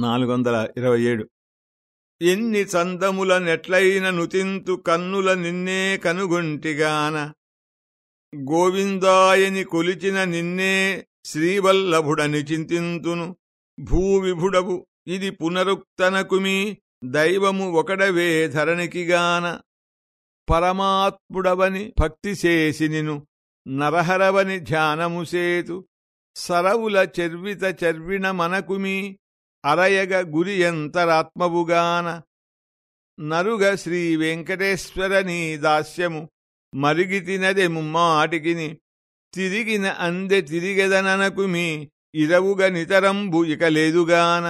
నాలుగు వందల ఇరవై ఏడు. ఎన్ని చందముల నెట్లైన నుతింతు కన్నుల నిన్నే కనుగొంటిగాన. గోవిందాయని కొలిచిన నిన్నే శ్రీవల్లభుడని చింతింతును. భూవిభుడవు ఇది పునరుక్తనకుమి దైవము ఒకడవే ధరణికిగాన. పరమాత్ముడవని భక్తి చేసి నిను నరహరవని ధ్యానము సేతు సరవుల చర్విత చర్విణ మనకుమి అరయగ గురి ఎంతరాత్మవుగాన నరుగ శ్రీ వెంకటేశ్వరని దాస్యము మరిగితినదెము మాటికిని తిరిగిన అందె తిరిగెదననకుమి ఇరవుగ నితరంబు ఇక లేదుగాన.